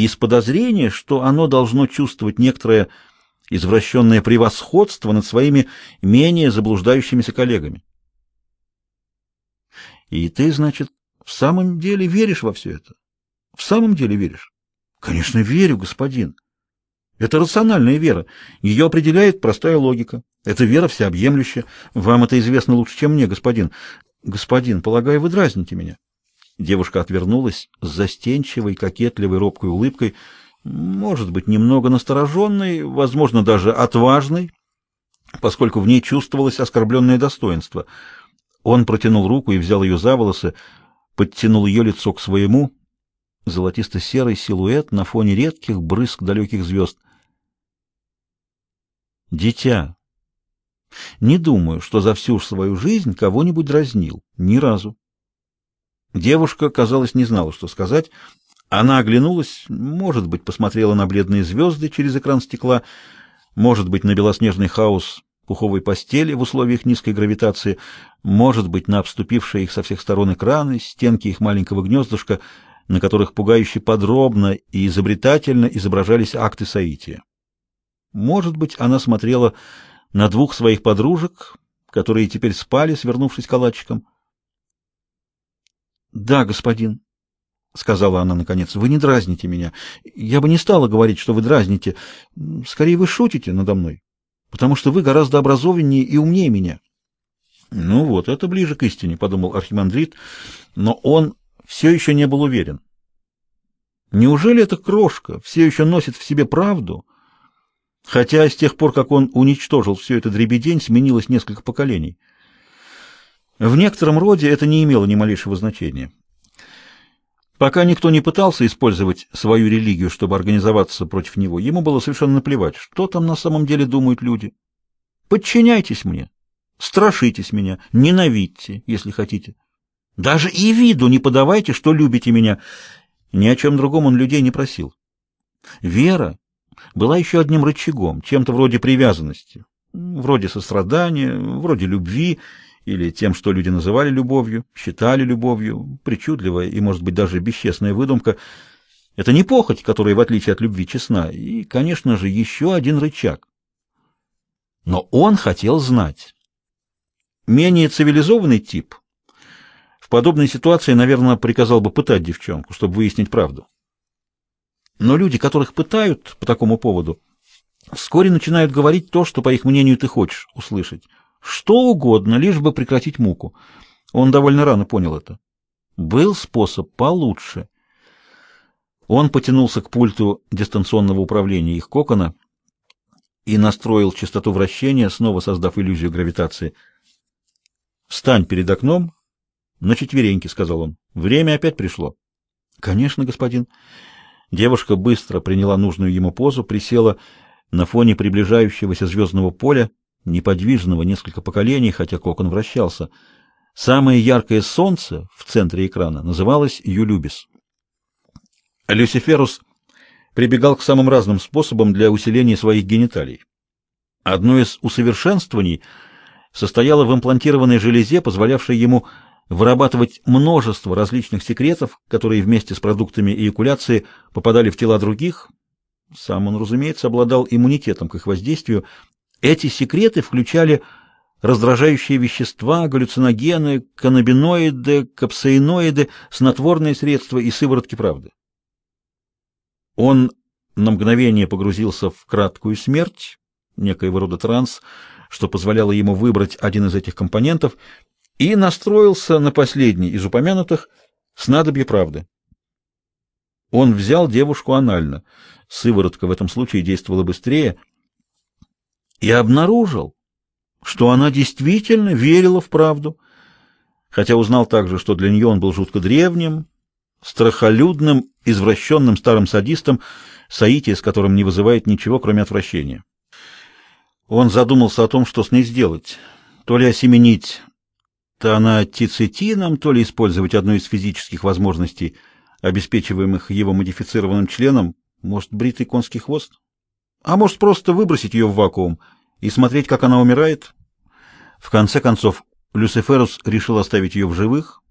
и из подозрения, что оно должно чувствовать некоторое извращенное превосходство над своими менее заблуждающимися коллегами. И ты, значит, в самом деле веришь во все это? В самом деле веришь? Конечно, верю, господин. Это рациональная вера. Ее определяет простая логика. Это вера всеобъемлющая. Вам это известно лучше, чем мне, господин. Господин, полагаю, вы дразните меня. Девушка отвернулась с застенчивой, кокетливой, робкой улыбкой, может быть, немного настороженной, возможно, даже отважной, поскольку в ней чувствовалось оскорбленное достоинство. Он протянул руку и взял ее за волосы, подтянул ее лицо к своему, золотисто-серый силуэт на фоне редких брызг далеких звезд. Дитя, не думаю, что за всю свою жизнь кого-нибудь дразнил. Ни разу. Девушка, казалось, не знала, что сказать. Она оглянулась, может быть, посмотрела на бледные звезды через экран стекла, может быть, на белоснежный хаос пуховой постели в условиях низкой гравитации, может быть, на обступившие их со всех сторон экраны, стенки их маленького гнездышка, на которых пугающе подробно и изобретательно изображались акты соития. Может быть, она смотрела на двух своих подружек, которые теперь спали, свернувшись калачиком. «Да, господин», — сказала она наконец, — «вы не дразните меня. Я бы не стала говорить, что вы дразните. Скорее, вы шутите надо мной, потому что вы гораздо образованнее и умнее меня». «Ну вот, это ближе к истине», — подумал архимандрит, но он все еще не был уверен. Неужели эта крошка все еще носит в себе правду, хотя с тех пор, как он уничтожил все это дребедень, сменилось несколько поколений? В некотором роде это не имело ни малейшего значения. Пока никто не пытался использовать свою религию, чтобы организоваться против него, ему было совершенно наплевать, что там на самом деле думают люди. Подчиняйтесь мне, страшитесь меня, ненавидьте, если хотите. Даже и виду не подавайте, что любите меня. Ни о чем другом он людей не просил. Вера была еще одним рычагом, чем-то вроде привязанности, вроде сострадания, вроде любви, или тем, что люди называли любовью, считали любовью, причудливая и, может быть, даже бесчестная выдумка. Это не похоть, которая, в отличие от любви, честна, и, конечно же, еще один рычаг. Но он хотел знать. Менее цивилизованный тип в подобной ситуации, наверное, приказал бы пытать девчонку, чтобы выяснить правду. Но люди, которых пытают по такому поводу, вскоре начинают говорить то, что, по их мнению, ты хочешь услышать. Что угодно, лишь бы прекратить муку. Он довольно рано понял это. Был способ получше. Он потянулся к пульту дистанционного управления их кокона и настроил частоту вращения, снова создав иллюзию гравитации. «Встань перед окном на четвереньки», — сказал он. «Время опять пришло». «Конечно, господин». Девушка быстро приняла нужную ему позу, присела на фоне приближающегося звездного поля, неподвижного несколько поколений, хотя кокон вращался. Самое яркое солнце в центре экрана называлось Юлюбис. Люциферус прибегал к самым разным способам для усиления своих гениталий. Одно из усовершенствований состояло в имплантированной железе, позволявшей ему вырабатывать множество различных секретов, которые вместе с продуктами эякуляции попадали в тела других. Сам он, разумеется, обладал иммунитетом к их воздействию, эти секреты включали раздражающие вещества, галлюциногены, каннабиноиды, капсаиноиды, снотворные средства и сыворотки правды. Он на мгновение погрузился в краткую смерть, некоего рода транс, что позволяло ему выбрать один из этих компонентов, и настроился на последний из упомянутых снадобье правды. Он взял девушку анально. Сыворотка в этом случае действовала быстрее — и обнаружил, что она действительно верила в правду, хотя узнал также, что для нее он был жутко древним, страхолюдным, извращенным старым садистом, соитие с которым не вызывает ничего, кроме отвращения. Он задумался о том, что с ней сделать, то ли осеменить тианатицетином, то ли использовать одну из физических возможностей, обеспечиваемых его модифицированным членом, может, бритый конский хвост? А может, просто выбросить ее в вакуум и смотреть, как она умирает? В конце концов, Люциферус решил оставить ее в живых.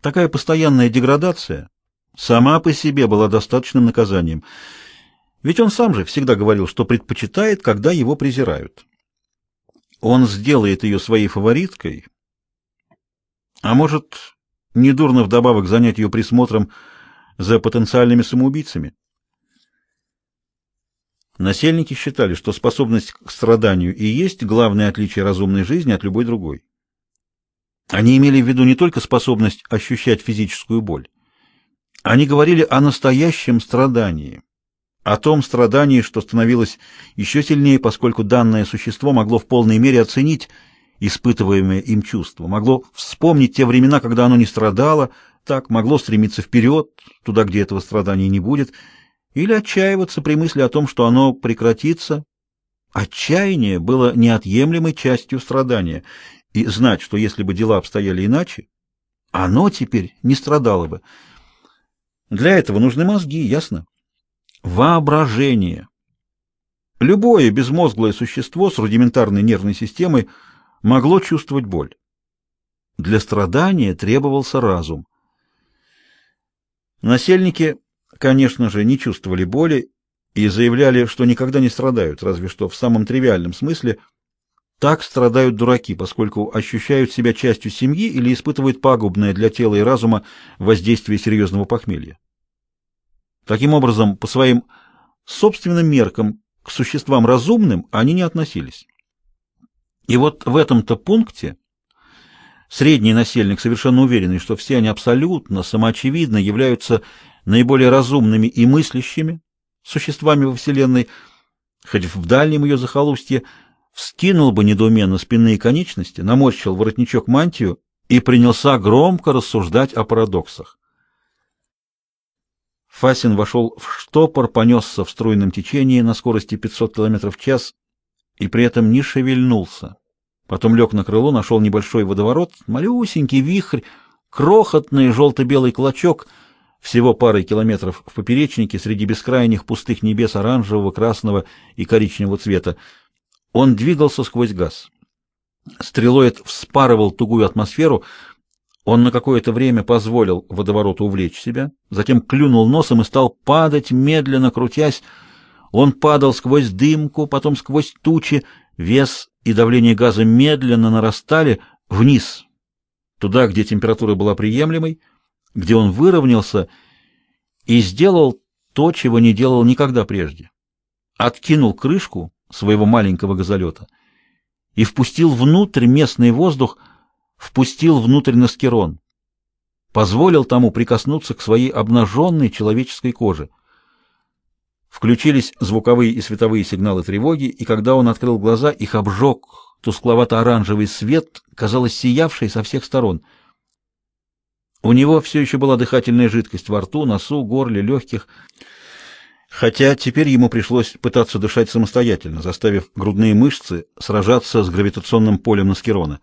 Такая постоянная деградация сама по себе была достаточным наказанием. Ведь он сам же всегда говорил, что предпочитает, когда его презирают. Он сделает ее своей фавориткой, а может, недурно вдобавок занять ее присмотром за потенциальными самоубийцами. Насельники считали, что способность к страданию и есть главное отличие разумной жизни от любой другой. Они имели в виду не только способность ощущать физическую боль. Они говорили о настоящем страдании, о том страдании, что становилось еще сильнее, поскольку данное существо могло в полной мере оценить испытываемое им чувство, могло вспомнить те времена, когда оно не страдало, так могло стремиться вперед, туда, где этого страдания не будет, или отчаиваться при мысли о том, что оно прекратится. Отчаяние было неотъемлемой частью страдания, и знать, что если бы дела обстояли иначе, оно теперь не страдало бы. Для этого нужны мозги, ясно? Воображение. Любое безмозглое существо с рудиментарной нервной системой могло чувствовать боль. Для страдания требовался разум. Насельники, конечно же, не чувствовали боли и заявляли, что никогда не страдают, разве что в самом тривиальном смысле – так страдают дураки, поскольку ощущают себя частью семьи или испытывают пагубное для тела и разума воздействие серьезного похмелья. Таким образом, по своим собственным меркам к существам разумным они не относились. И вот в этом-то пункте средний насельник, совершенно уверенный, что все они абсолютно, самоочевидно являются наиболее разумными и мыслящими существами во Вселенной, хоть в дальнем ее захолустье, вскинул бы недоуменно спинные конечности, наморщил воротничок мантию и принялся громко рассуждать о парадоксах. Фасин вошел в штопор, понесся в струйном течении на скорости 500 км в час и при этом не шевельнулся. Потом лег на крыло, нашел небольшой водоворот, малюсенький вихрь, крохотный желто-белый клочок, всего парой километров в поперечнике среди бескрайних пустых небес оранжевого, красного и коричневого цвета. Он двигался сквозь газ. Стрелоид вспарывал тугую атмосферу. Он на какое-то время позволил водовороту увлечь себя, затем клюнул носом и стал падать, медленно крутясь. Он падал сквозь дымку, потом сквозь тучи. Вес и давление газа медленно нарастали вниз, туда, где температура была приемлемой, где он выровнялся и сделал то, чего не делал никогда прежде. Откинул крышку своего маленького газолета и впустил внутрь местный воздух, впустил внутрь Наскерон, позволил тому прикоснуться к своей обнаженной человеческой коже. Включились звуковые и световые сигналы тревоги, и когда он открыл глаза, их обжег тускловато-оранжевый свет, казалось, сиявший со всех сторон. У него все еще была дыхательная жидкость во рту, носу, горле, легких — Хотя теперь ему пришлось пытаться дышать самостоятельно, заставив грудные мышцы сражаться с гравитационным полем Наскерона.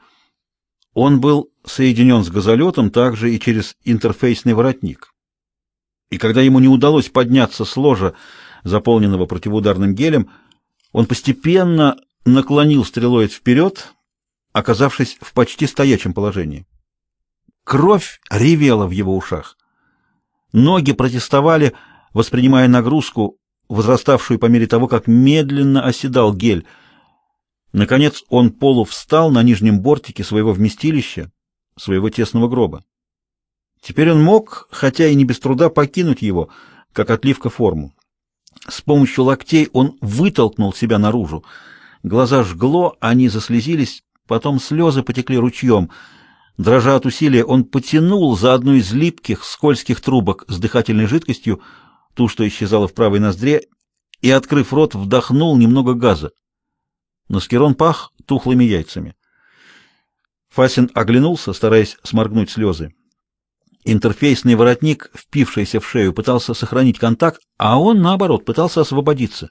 Он был соединен с газолетом также и через интерфейсный воротник. И когда ему не удалось подняться с ложа, заполненного противоударным гелем, он постепенно наклонил стрелоид вперед, оказавшись в почти стоячем положении. Кровь ревела в его ушах. Ноги протестовали, воспринимая нагрузку, возраставшую по мере того, как медленно оседал гель. Наконец он полу встал на нижнем бортике своего вместилища, своего тесного гроба. Теперь он мог, хотя и не без труда, покинуть его, как отливка форму. С помощью локтей он вытолкнул себя наружу. Глаза жгло, они заслезились, потом слезы потекли ручьем. Дрожа от усилия, он потянул за одну из липких, скользких трубок с дыхательной жидкостью, ту, что исчезала в правой ноздре, и, открыв рот, вдохнул немного газа. Но Скирон пах тухлыми яйцами. Фасин оглянулся, стараясь сморгнуть слезы. Интерфейсный воротник, впившийся в шею, пытался сохранить контакт, а он, наоборот, пытался освободиться.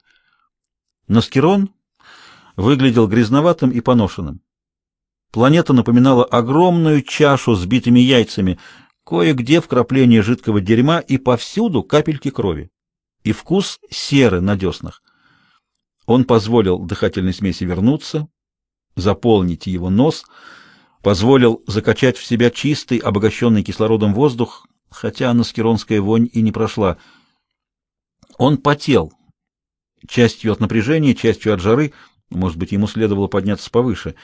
Наскирон выглядел грязноватым и поношенным. Планета напоминала огромную чашу с битыми яйцами, Кое-где вкрапление жидкого дерьма и повсюду капельки крови. И вкус серы на деснах. Он позволил дыхательной смеси вернуться, заполнить его нос, позволил закачать в себя чистый, обогащенный кислородом воздух, хотя анаскеронская вонь и не прошла. Он потел, частью от напряжения, частью от жары, может быть, ему следовало подняться повыше.